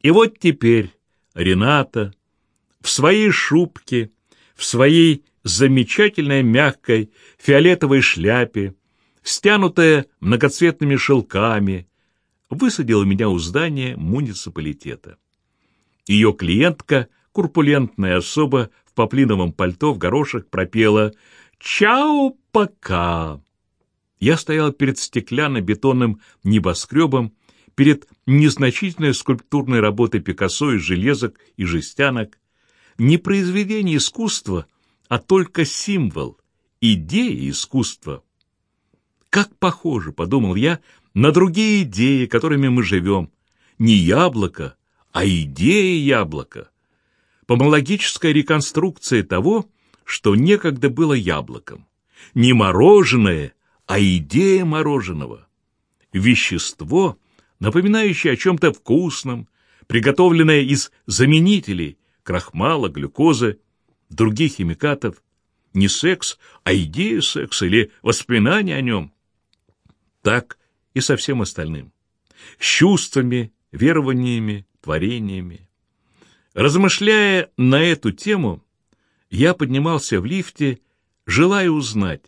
И вот теперь Рената в своей шубке, в своей замечательной мягкой фиолетовой шляпе, стянутая многоцветными шелками, высадила меня у здания муниципалитета. Ее клиентка, курпулентная особа в поплиновом пальто в горошек, пропела «Чао, пока!». Я стоял перед стеклянно-бетонным небоскребом, перед незначительной скульптурной работой Пикассо из железок и жестянок, не произведение искусства, а только символ, идея искусства. Как похоже, подумал я, на другие идеи, которыми мы живем. Не яблоко, а идея яблока. Помологическая реконструкция того, что некогда было яблоком. Не мороженое, а идея мороженого. Вещество, напоминающее о чем-то вкусном, приготовленное из заменителей, крахмала, глюкозы, других химикатов. Не секс, а идея секса или воспоминания о нем. Так и со всем остальным. С чувствами, верованиями, творениями. Размышляя на эту тему, я поднимался в лифте, желая узнать,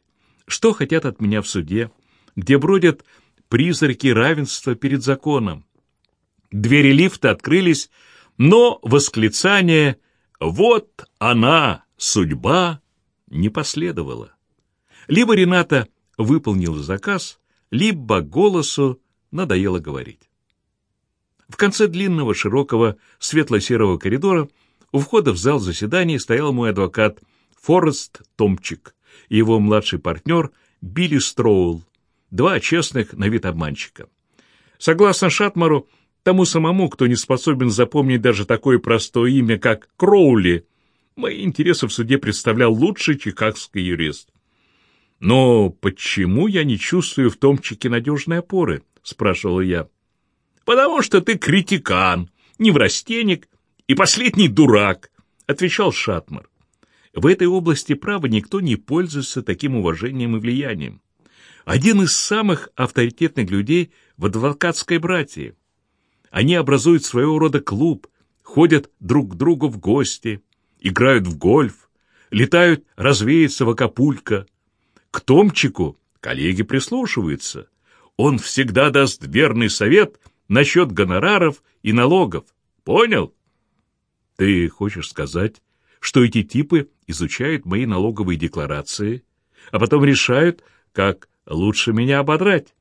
что хотят от меня в суде, где бродят призраки равенства перед законом. Двери лифта открылись, но восклицание «Вот она, судьба!» не последовало. Либо Рената выполнила заказ, либо голосу надоело говорить. В конце длинного, широкого, светло-серого коридора у входа в зал заседаний стоял мой адвокат Форест Томчик и его младший партнер Билли Строул, два честных на вид обманщика. Согласно Шатмару, тому самому, кто не способен запомнить даже такое простое имя, как Кроули, мои интересы в суде представлял лучший чикагский юрист. «Но почему я не чувствую в Томчике надежной опоры?» — спрашивал я потому что ты критикан, неврастенник и последний дурак», — отвечал Шатмар. В этой области права никто не пользуется таким уважением и влиянием. Один из самых авторитетных людей в адвокатской братье. Они образуют своего рода клуб, ходят друг к другу в гости, играют в гольф, летают развеяться в Акапулько. К Томчику коллеги прислушиваются. Он всегда даст верный совет — насчет гонораров и налогов. Понял? Ты хочешь сказать, что эти типы изучают мои налоговые декларации, а потом решают, как лучше меня ободрать?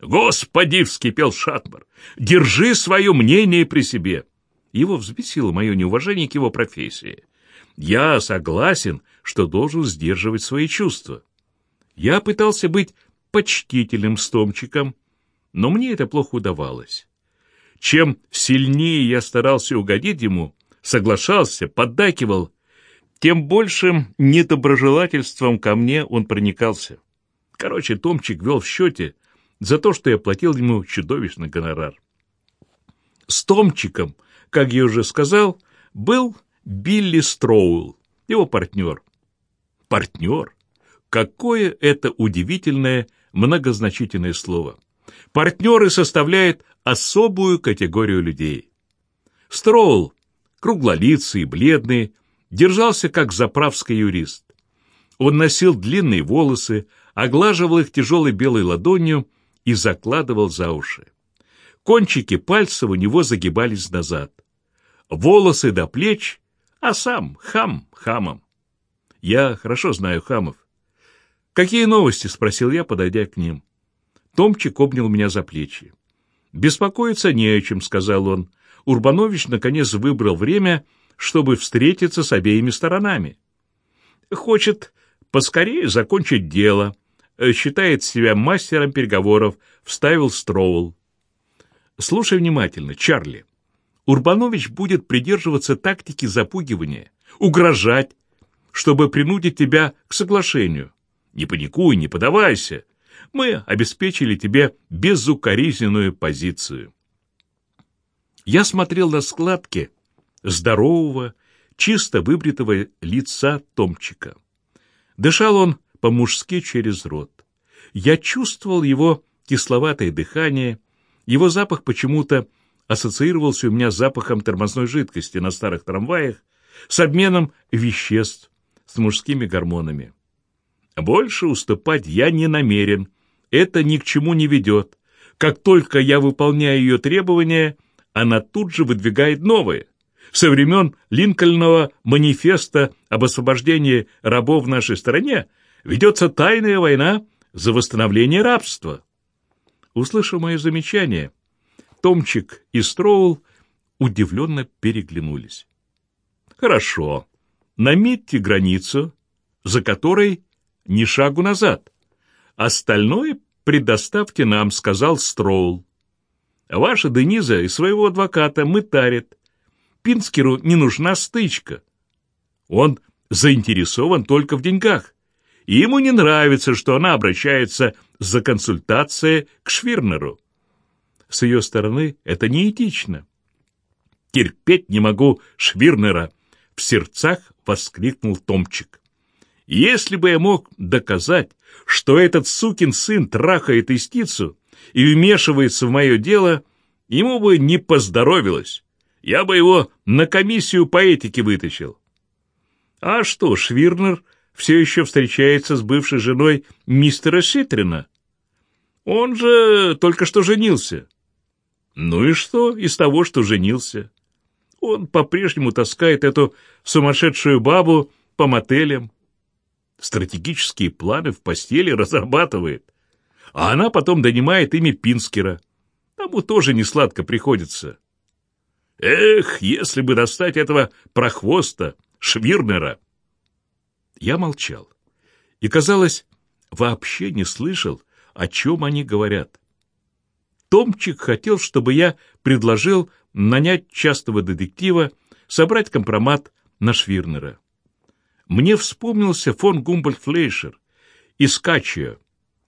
«Господи!» — вскипел Шатмар. «Держи свое мнение при себе!» Его взбесило мое неуважение к его профессии. Я согласен, что должен сдерживать свои чувства. Я пытался быть почтительным с Томчиком, но мне это плохо удавалось. Чем сильнее я старался угодить ему, соглашался, поддакивал, тем большим недоброжелательством ко мне он проникался. Короче, Томчик вел в счете за то, что я платил ему чудовищный гонорар. С Томчиком, как я уже сказал, был Билли Строул, его партнер. Партнер? Какое это удивительное, многозначительное слово. Партнеры составляют особую категорию людей. Строул, круглолицый бледный, держался как заправский юрист. Он носил длинные волосы, оглаживал их тяжелой белой ладонью и закладывал за уши. Кончики пальцев у него загибались назад. Волосы до плеч, а сам хам хамом. Я хорошо знаю хамов. «Какие новости?» — спросил я, подойдя к ним. Томчик обнял меня за плечи. «Беспокоиться не о чем», — сказал он. Урбанович наконец выбрал время, чтобы встретиться с обеими сторонами. «Хочет поскорее закончить дело», считает себя мастером переговоров, вставил Строул. Слушай внимательно, Чарли. Урбанович будет придерживаться тактики запугивания, угрожать, чтобы принудить тебя к соглашению. Не паникуй, не подавайся мы обеспечили тебе безукоризненную позицию. Я смотрел на складки здорового, чисто выбритого лица Томчика. Дышал он по-мужски через рот. Я чувствовал его кисловатое дыхание, его запах почему-то ассоциировался у меня с запахом тормозной жидкости на старых трамваях, с обменом веществ, с мужскими гормонами. Больше уступать я не намерен, это ни к чему не ведет. Как только я выполняю ее требования, она тут же выдвигает новые. Со времен Линкольнова манифеста об освобождении рабов в нашей стране ведется тайная война за восстановление рабства. Услышав мое замечание, Томчик и Строул удивленно переглянулись. «Хорошо, наметьте границу, за которой ни шагу назад. Остальное предоставьте нам», — сказал Строул. «Ваша Дениза и своего адвоката мытарит. Пинскеру не нужна стычка. Он заинтересован только в деньгах, и ему не нравится, что она обращается за консультацией к Швирнеру. С ее стороны это неэтично. «Терпеть не могу Швирнера!» — в сердцах воскликнул Томчик. «Если бы я мог доказать, что этот сукин сын трахает истицу и вмешивается в мое дело, ему бы не поздоровилось. Я бы его на комиссию по этике вытащил». «А что, Швирнер все еще встречается с бывшей женой мистера Ситрина? Он же только что женился». Ну и что из того, что женился? Он по-прежнему таскает эту сумасшедшую бабу по мотелям. Стратегические планы в постели разрабатывает. А она потом донимает ими Пинскера. Тому тоже не сладко приходится. Эх, если бы достать этого прохвоста, Швирнера! Я молчал. И, казалось, вообще не слышал, о чем они говорят. Томчик хотел, чтобы я предложил нанять частого детектива, собрать компромат на Швирнера. Мне вспомнился фон Гумбольд Флейшер из Качио,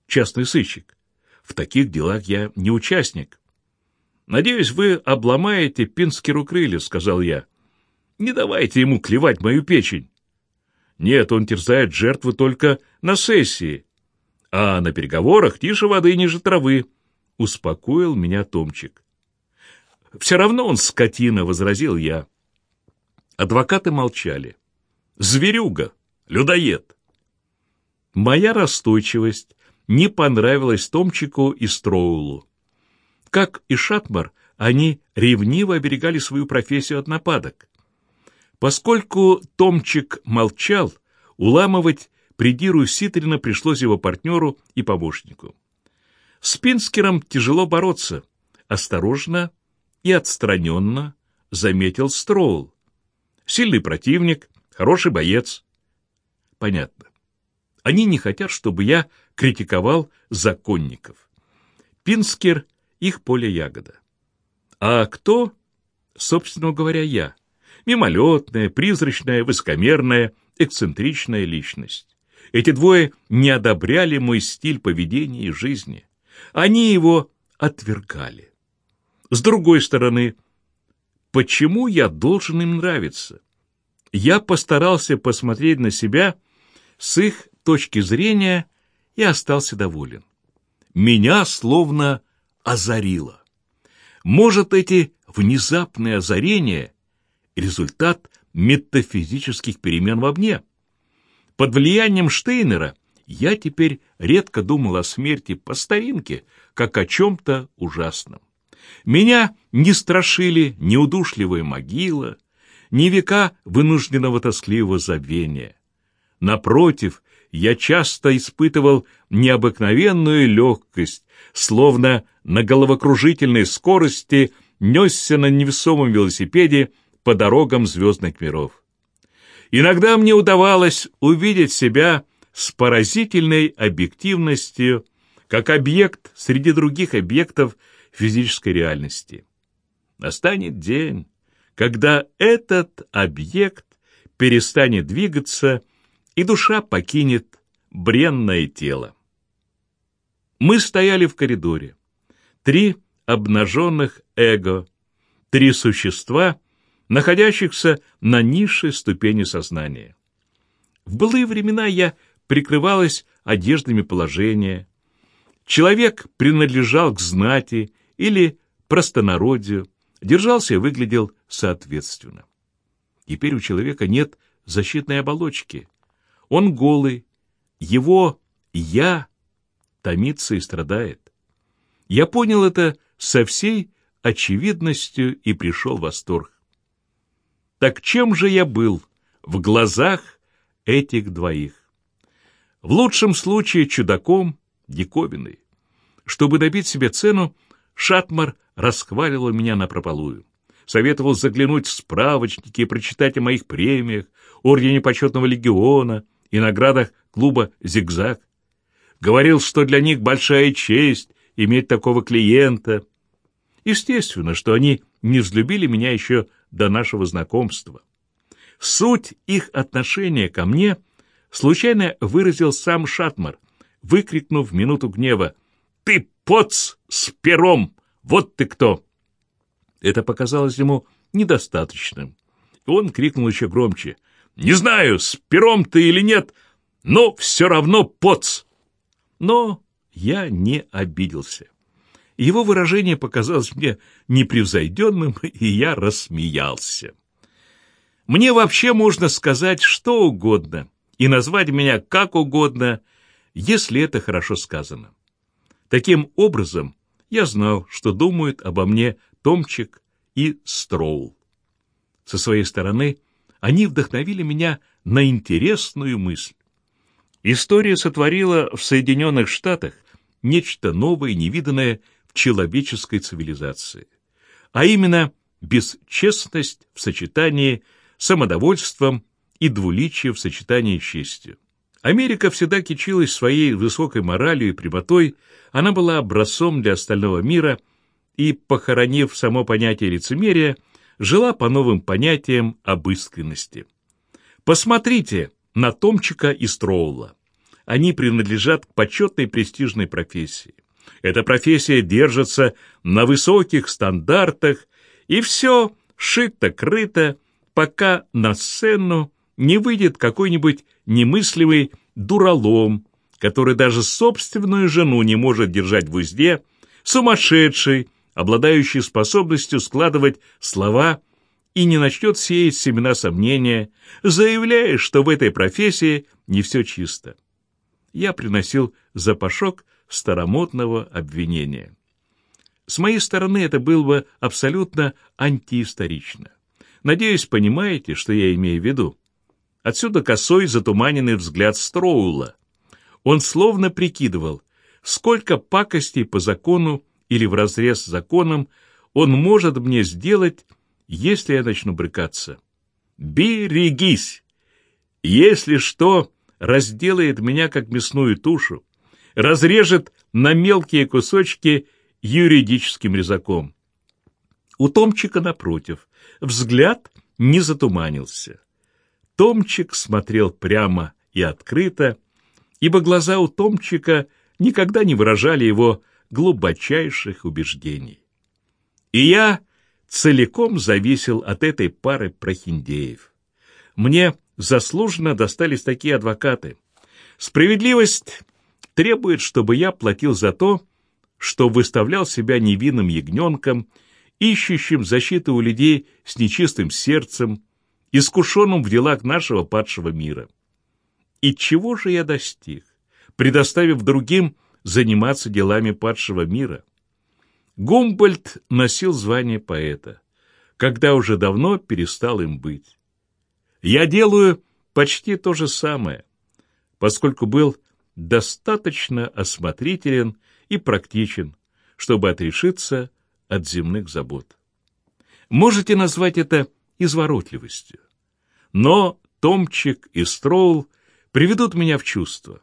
частный сыщик. В таких делах я не участник. «Надеюсь, вы обломаете Пинскеру крылья», — сказал я. «Не давайте ему клевать мою печень». Нет, он терзает жертву только на сессии, а на переговорах тише воды ниже травы успокоил меня Томчик. «Все равно он скотина», — возразил я. Адвокаты молчали. «Зверюга! Людоед!» Моя расстойчивость не понравилась Томчику и Строулу. Как и Шатмар, они ревниво оберегали свою профессию от нападок. Поскольку Томчик молчал, уламывать придиру Ситрина пришлось его партнеру и помощнику. С Пинскером тяжело бороться. Осторожно и отстраненно заметил Строул. Сильный противник, хороший боец. Понятно. Они не хотят, чтобы я критиковал законников. Пинскер — их поле ягода. А кто? Собственно говоря, я. Мимолетная, призрачная, высокомерная, эксцентричная личность. Эти двое не одобряли мой стиль поведения и жизни. Они его отвергали. С другой стороны, почему я должен им нравиться? Я постарался посмотреть на себя с их точки зрения и остался доволен. Меня словно озарило. Может, эти внезапные озарения — результат метафизических перемен во мне? Под влиянием Штейнера я теперь редко думал о смерти по старинке, как о чем-то ужасном. Меня не страшили ни удушливая могила, ни века вынужденного тоскливого забвения. Напротив, я часто испытывал необыкновенную легкость, словно на головокружительной скорости несся на невесомом велосипеде по дорогам звездных миров. Иногда мне удавалось увидеть себя с поразительной объективностью, как объект среди других объектов физической реальности. Настанет день, когда этот объект перестанет двигаться, и душа покинет бренное тело. Мы стояли в коридоре. Три обнаженных эго, три существа, находящихся на низшей ступени сознания. В былые времена я прикрывалась одеждами положения. Человек принадлежал к знати или простонародью, держался и выглядел соответственно. Теперь у человека нет защитной оболочки. Он голый, его «я» томится и страдает. Я понял это со всей очевидностью и пришел в восторг. Так чем же я был в глазах этих двоих? В лучшем случае чудаком, диковиной. Чтобы добить себе цену, Шатмар расхваливал меня напропалую. Советовал заглянуть в справочники и прочитать о моих премиях, ордене почетного легиона и наградах клуба «Зигзаг». Говорил, что для них большая честь иметь такого клиента. Естественно, что они не взлюбили меня еще до нашего знакомства. Суть их отношения ко мне случайно выразил сам Шатмар, выкрикнув в минуту гнева «Ты поц с пером! Вот ты кто!» Это показалось ему недостаточным. Он крикнул еще громче «Не знаю, с пером ты или нет, но все равно поц!» Но я не обиделся. Его выражение показалось мне непревзойденным, и я рассмеялся. Мне вообще можно сказать что угодно и назвать меня как угодно, если это хорошо сказано. Таким образом, я знал, что думают обо мне Томчик и Строул. Со своей стороны, они вдохновили меня на интересную мысль. История сотворила в Соединенных Штатах нечто новое и невиданное в человеческой цивилизации, а именно бесчестность в сочетании с самодовольством и двуличие в сочетании с честью. Америка всегда кичилась своей высокой моралью и прямотой, она была образцом для остального мира и, похоронив само понятие лицемерия, жила по новым понятиям об искренности. Посмотрите на Томчика и Строула. Они принадлежат к почетной престижной профессии. Эта профессия держится на высоких стандартах, и все шито-крыто, пока на сцену не выйдет какой-нибудь немысливый дуралом, который даже собственную жену не может держать в узде, сумасшедший, обладающий способностью складывать слова и не начнет сеять семена сомнения, заявляя, что в этой профессии не все чисто. Я приносил запашок старомодного обвинения. С моей стороны это было бы абсолютно антиисторично. Надеюсь, понимаете, что я имею в виду. Отсюда косой затуманенный взгляд Строула. Он словно прикидывал, сколько пакостей по закону или вразрез с законом он может мне сделать, если я начну брыкаться. Берегись! Если что, разделает меня, как мясную тушу, разрежет на мелкие кусочки юридическим резаком. У Томчика, напротив, взгляд не затуманился. Томчик смотрел прямо и открыто, ибо глаза у Томчика никогда не выражали его глубочайших убеждений. И я целиком зависел от этой пары прохиндеев. Мне заслуженно достались такие адвокаты. Справедливость требует, чтобы я платил за то, что выставлял себя невинным ягненком, ищущим защиты у людей с нечистым сердцем, искушенным в делах нашего падшего мира. И чего же я достиг, предоставив другим заниматься делами падшего мира? Гумбольд носил звание поэта, когда уже давно перестал им быть. Я делаю почти то же самое, поскольку был достаточно осмотрителен и практичен, чтобы отрешиться от земных забот. Можете назвать это изворотливостью. Но Томчик и Строул приведут меня в чувство.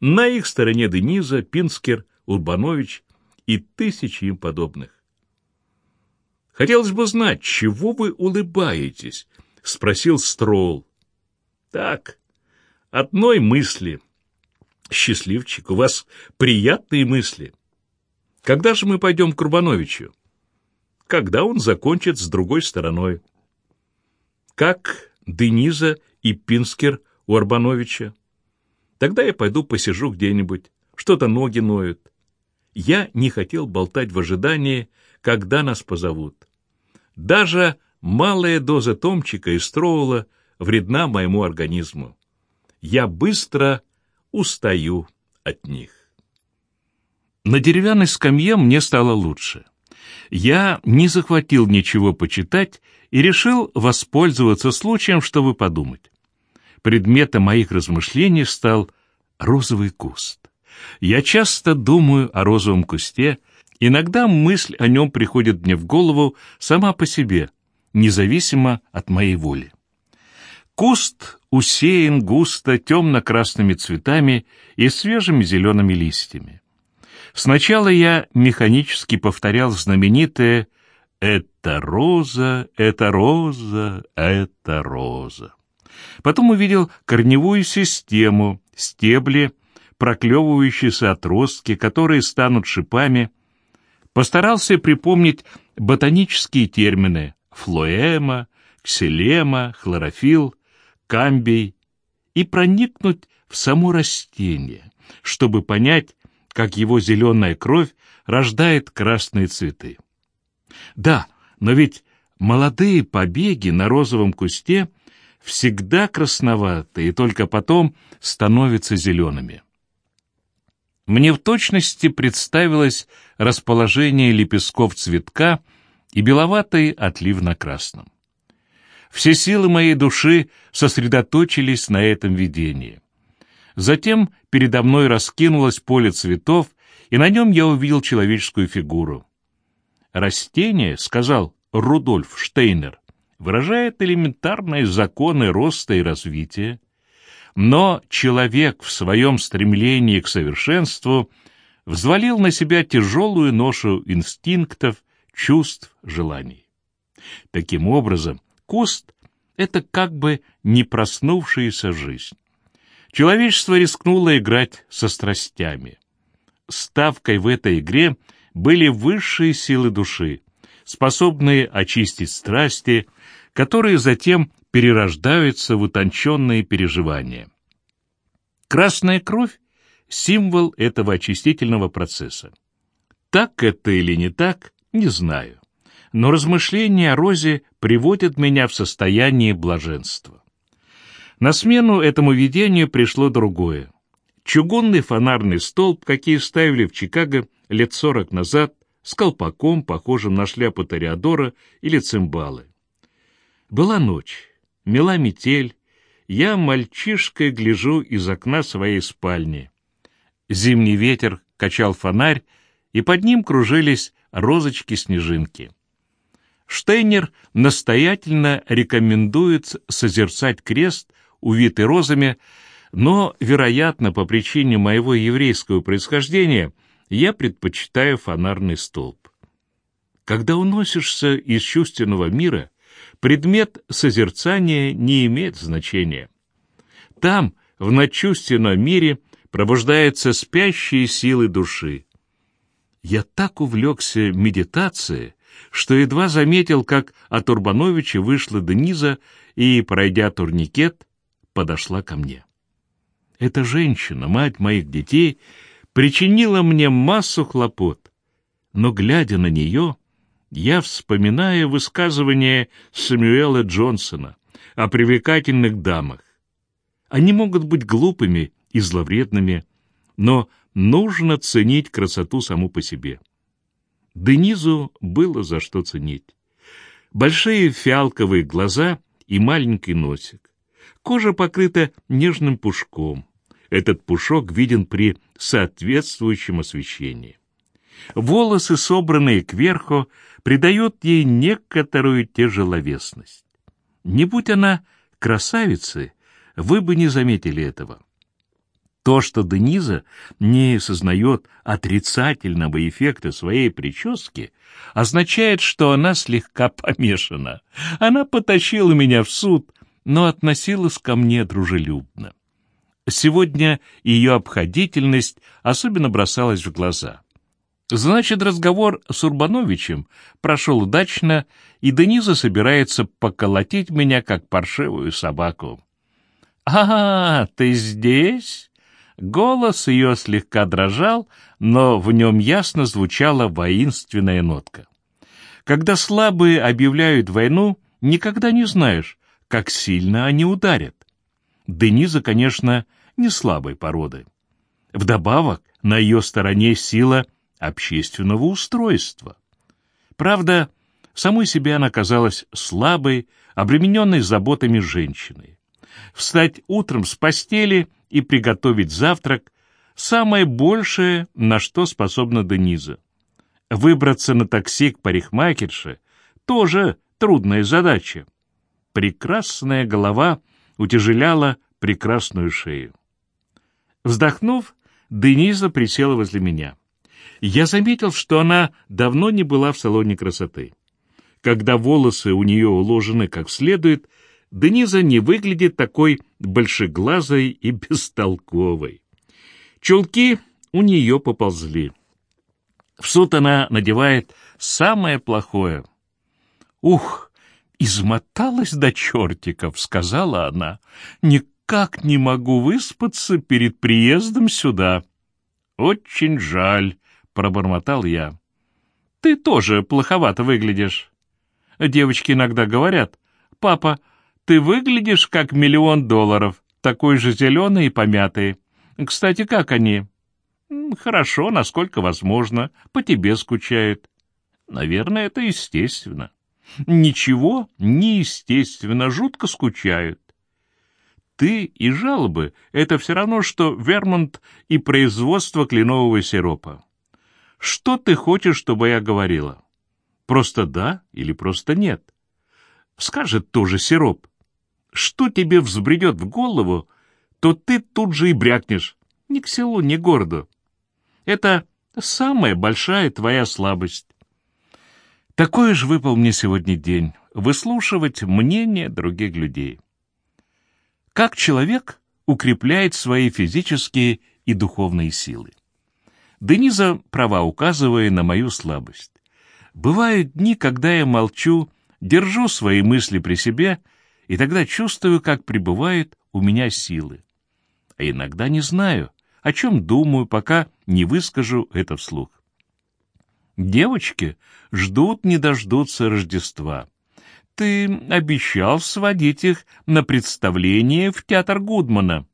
На их стороне Дениза, Пинскер, Урбанович и тысячи им подобных. Хотелось бы знать, чего вы улыбаетесь, — спросил Строул. Так, одной мысли. Счастливчик, у вас приятные мысли. Когда же мы пойдем к Урбановичу? Когда он закончит с другой стороной как Дениза и Пинскер у Арбановича. Тогда я пойду посижу где-нибудь, что-то ноги ноют. Я не хотел болтать в ожидании, когда нас позовут. Даже малая доза томчика и строула вредна моему организму. Я быстро устаю от них. На деревянной скамье мне стало лучше. Я не захватил ничего почитать и решил воспользоваться случаем, чтобы подумать. Предметом моих размышлений стал розовый куст. Я часто думаю о розовом кусте, иногда мысль о нем приходит мне в голову сама по себе, независимо от моей воли. Куст усеян густо темно-красными цветами и свежими зелеными листьями. Сначала я механически повторял знаменитое «Это роза, это роза, это роза». Потом увидел корневую систему, стебли, проклевывающиеся отростки, которые станут шипами. Постарался припомнить ботанические термины флоэма, ксилема, хлорофилл, камбий и проникнуть в само растение, чтобы понять, как его зеленая кровь рождает красные цветы. Да, но ведь молодые побеги на розовом кусте всегда красноваты и только потом становятся зелеными. Мне в точности представилось расположение лепестков цветка и беловатый отлив на красном. Все силы моей души сосредоточились на этом видении. Затем передо мной раскинулось поле цветов, и на нем я увидел человеческую фигуру. «Растение», — сказал Рудольф Штейнер, — выражает элементарные законы роста и развития, но человек в своем стремлении к совершенству взвалил на себя тяжелую ношу инстинктов, чувств, желаний. Таким образом, куст — это как бы не проснувшаяся жизнь. Человечество рискнуло играть со страстями. Ставкой в этой игре были высшие силы души, способные очистить страсти, которые затем перерождаются в утонченные переживания. Красная кровь — символ этого очистительного процесса. Так это или не так, не знаю. Но размышления о розе приводят меня в состояние блаженства. На смену этому видению пришло другое. Чугунный фонарный столб, какие ставили в Чикаго лет сорок назад, с колпаком, похожим на шляпу Тореадора или цимбалы. Была ночь, мела метель, я мальчишкой гляжу из окна своей спальни. Зимний ветер качал фонарь, и под ним кружились розочки-снежинки. Штейнер настоятельно рекомендует созерцать крест увиты розами, но, вероятно, по причине моего еврейского происхождения, я предпочитаю фонарный столб. Когда уносишься из чувственного мира, предмет созерцания не имеет значения. Там, в надчувственном мире, пробуждаются спящие силы души. Я так увлекся медитацией, что едва заметил, как от Урбановича вышла Дениза и, пройдя турникет, подошла ко мне. Эта женщина, мать моих детей, причинила мне массу хлопот, но, глядя на нее, я вспоминаю высказывание Сэмюэла Джонсона о привлекательных дамах. Они могут быть глупыми и зловредными, но нужно ценить красоту саму по себе. Денизу было за что ценить. Большие фиалковые глаза и маленький носик. Кожа покрыта нежным пушком. Этот пушок виден при соответствующем освещении. Волосы, собранные кверху, придают ей некоторую тяжеловесность. Не будь она красавицей, вы бы не заметили этого. То, что Дениза не сознает отрицательного эффекта своей прически, означает, что она слегка помешана. Она потащила меня в суд, но относилась ко мне дружелюбно. Сегодня ее обходительность особенно бросалась в глаза. Значит, разговор с Урбановичем прошел удачно, и Дениза собирается поколотить меня, как паршивую собаку. «А, ты здесь?» Голос ее слегка дрожал, но в нем ясно звучала воинственная нотка. Когда слабые объявляют войну, никогда не знаешь, как сильно они ударят. Дениза, конечно, не слабой породы. Вдобавок, на ее стороне сила общественного устройства. Правда, самой себе она казалась слабой, обремененной заботами женщиной. Встать утром с постели и приготовить завтрак – самое большее, на что способна Дениза. Выбраться на такси к парикмахерше – тоже трудная задача. Прекрасная голова утяжеляла прекрасную шею. Вздохнув, Дениза присела возле меня. Я заметил, что она давно не была в салоне красоты. Когда волосы у нее уложены как следует, Дениза не выглядит такой большеглазой и бестолковой. Чулки у нее поползли. В суд она надевает самое плохое. «Ух, измоталась до чертиков», — сказала она. «Никак не могу выспаться перед приездом сюда». «Очень жаль», — пробормотал я. «Ты тоже плоховато выглядишь». Девочки иногда говорят, «Папа, ты выглядишь как миллион долларов, такой же зеленый и помятый. Кстати, как они?» «Хорошо, насколько возможно, по тебе скучают». «Наверное, это естественно». «Ничего, неестественно, жутко скучают». «Ты и жалобы — это все равно, что Вермонт и производство кленового сиропа. Что ты хочешь, чтобы я говорила? Просто да или просто нет? Скажет тоже сироп. Что тебе взбредет в голову, то ты тут же и брякнешь. Ни к селу, ни к городу. Это самая большая твоя слабость. Такой же выпал мне сегодня день — выслушивать мнение других людей. Как человек укрепляет свои физические и духовные силы? Дениза права, указывая на мою слабость. Бывают дни, когда я молчу, держу свои мысли при себе, и тогда чувствую, как пребывают у меня силы. А иногда не знаю, о чем думаю, пока не выскажу это вслух. Девочки ждут не дождутся Рождества. Ты обещал сводить их на представление в театр Гудмана.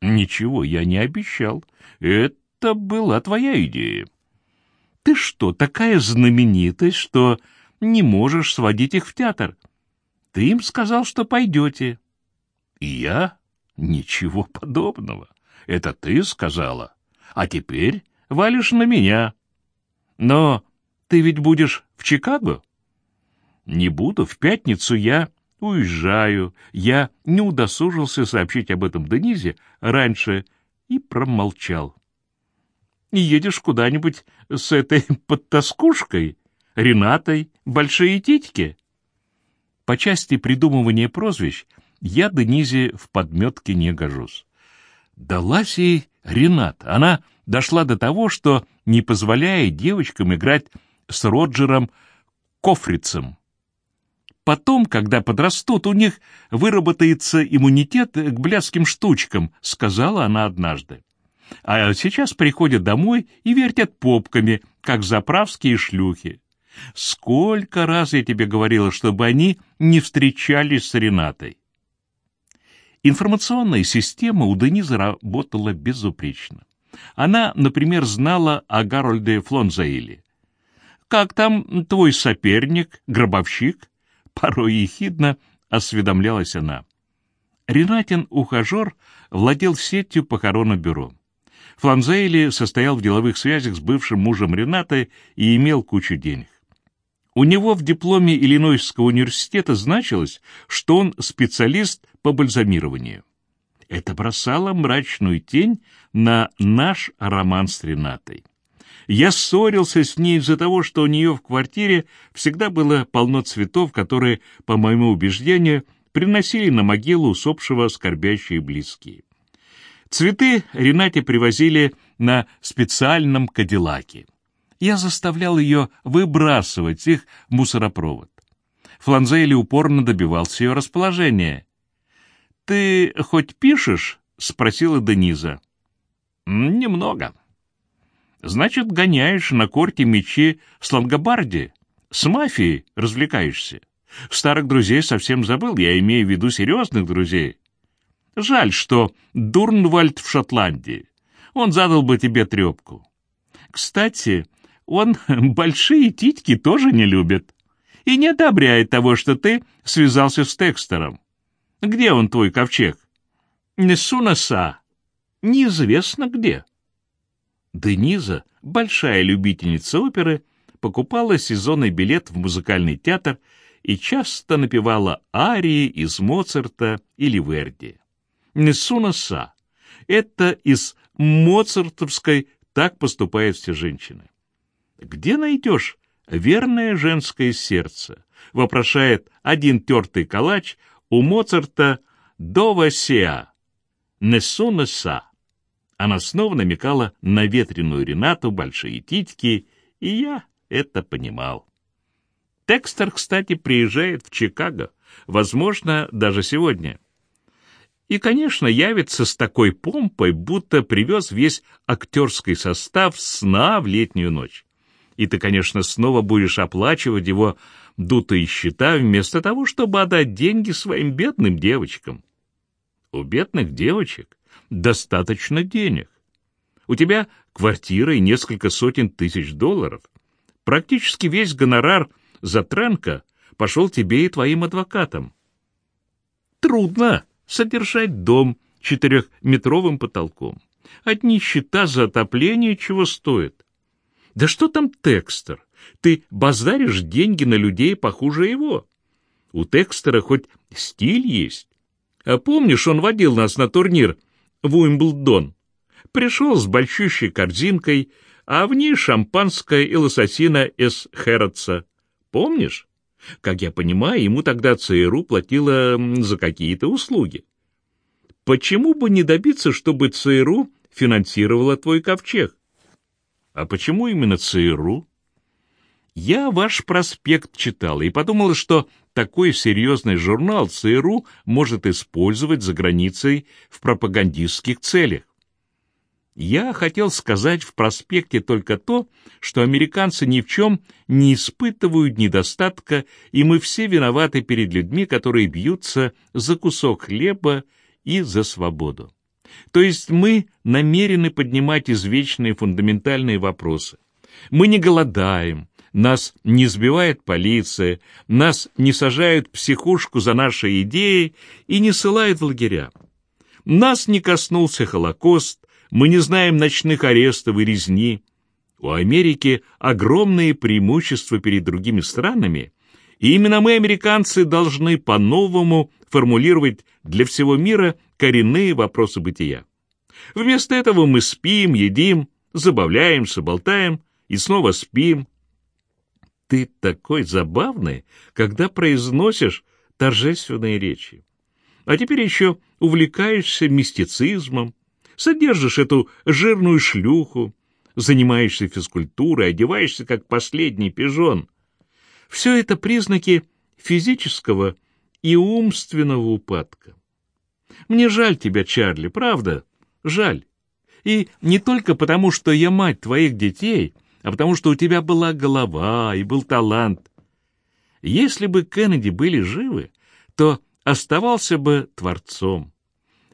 Ничего я не обещал. Это была твоя идея. Ты что, такая знаменитость, что не можешь сводить их в театр? Ты им сказал, что пойдете. И я? Ничего подобного. Это ты сказала. А теперь валишь на меня. Но ты ведь будешь в Чикаго? Не буду. В пятницу я уезжаю. Я не удосужился сообщить об этом Денизе раньше и промолчал едешь куда-нибудь с этой подтаскушкой, Ренатой, большие титьки. По части придумывания прозвищ я Денизе в подметке не гожусь. Далась ей Рената. Она дошла до того, что не позволяет девочкам играть с Роджером Кофрицем. Потом, когда подрастут, у них выработается иммунитет к блядским штучкам, сказала она однажды а сейчас приходят домой и вертят попками, как заправские шлюхи. Сколько раз я тебе говорила, чтобы они не встречались с Ренатой. Информационная система у Денизы работала безупречно. Она, например, знала о Гарольде Флонзаиле. «Как там твой соперник, гробовщик?» Порой ехидно осведомлялась она. Ренатин ухажер владел сетью похоронного бюро. Фланзейли состоял в деловых связях с бывшим мужем Ренаты и имел кучу денег. У него в дипломе Иллинойского университета значилось, что он специалист по бальзамированию. Это бросало мрачную тень на наш роман с Ренатой. Я ссорился с ней из-за того, что у нее в квартире всегда было полно цветов, которые, по моему убеждению, приносили на могилу усопшего скорбящие близкие. Цветы Ренате привозили на специальном кадиллаке. Я заставлял ее выбрасывать их в мусоропровод. Фланзели упорно добивался ее расположения. «Ты хоть пишешь?» — спросила Дениза. «Немного». «Значит, гоняешь на корте мечи в Слангобарде?» с мафией развлекаешься. Старых друзей совсем забыл, я имею в виду серьезных друзей. Жаль, что Дурнвальд в Шотландии. Он задал бы тебе трепку. Кстати, он большие титьки тоже не любит и не одобряет того, что ты связался с Текстером. Где он, твой ковчег? Несу носа. Неизвестно где. Дениза, большая любительница оперы, покупала сезонный билет в музыкальный театр и часто напевала арии из Моцарта или Верди. Несуна Са. Это из моцартовской «Так поступают все женщины». Где найдешь верное женское сердце? Вопрошает один тертый калач у Моцарта «Дова сеа». Несуна Са. Она снова намекала на ветреную Ренату, большие титьки, и я это понимал. Текстер, кстати, приезжает в Чикаго, возможно, даже сегодня. И, конечно, явится с такой помпой, будто привез весь актерский состав сна в летнюю ночь. И ты, конечно, снова будешь оплачивать его дутые счета вместо того, чтобы отдать деньги своим бедным девочкам. У бедных девочек достаточно денег. У тебя квартира и несколько сотен тысяч долларов. Практически весь гонорар за Тренка пошел тебе и твоим адвокатам. Трудно содержать дом четырехметровым потолком. Одни счета за отопление чего стоят. Да что там Текстер? Ты базаришь деньги на людей похуже его. У Текстера хоть стиль есть. А помнишь, он водил нас на турнир в Уимблдон? Пришел с большущей корзинкой, а в ней шампанское и лососина из Хэротса. Помнишь? Как я понимаю, ему тогда ЦРУ платила за какие-то услуги. Почему бы не добиться, чтобы ЦРУ финансировала твой ковчег? А почему именно ЦРУ? Я ваш проспект читал и подумал, что такой серьезный журнал ЦРУ может использовать за границей в пропагандистских целях. Я хотел сказать в проспекте только то, что американцы ни в чем не испытывают недостатка, и мы все виноваты перед людьми, которые бьются за кусок хлеба и за свободу. То есть мы намерены поднимать извечные фундаментальные вопросы. Мы не голодаем, нас не сбивает полиция, нас не сажают в психушку за наши идеи и не ссылают в лагеря. Нас не коснулся Холокост, мы не знаем ночных арестов и резни. У Америки огромные преимущества перед другими странами, и именно мы, американцы, должны по-новому формулировать для всего мира коренные вопросы бытия. Вместо этого мы спим, едим, забавляемся, болтаем и снова спим. Ты такой забавный, когда произносишь торжественные речи. А теперь еще увлекаешься мистицизмом, содержишь эту жирную шлюху, занимаешься физкультурой, одеваешься как последний пижон. Все это признаки физического и умственного упадка. Мне жаль тебя, Чарли, правда? Жаль. И не только потому, что я мать твоих детей, а потому что у тебя была голова и был талант. Если бы Кеннеди были живы, то оставался бы творцом.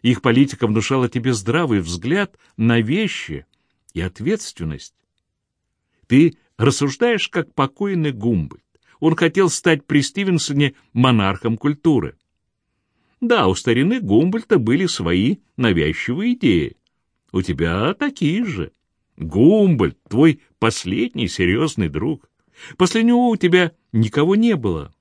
Их политика внушала тебе здравый взгляд на вещи и ответственность. Ты рассуждаешь, как покойный Гумбольд. Он хотел стать при Стивенсоне монархом культуры. Да, у старины Гумбольта были свои навязчивые идеи. У тебя такие же. Гумбольд, твой последний серьезный друг. После него у тебя никого не было.